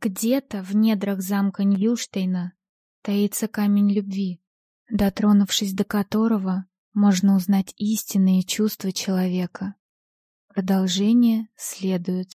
Где-то в недрах замка Ньюштейна таится камень любви, дотронувшись до которого можно узнать истинные чувства человека. Продолжение следует.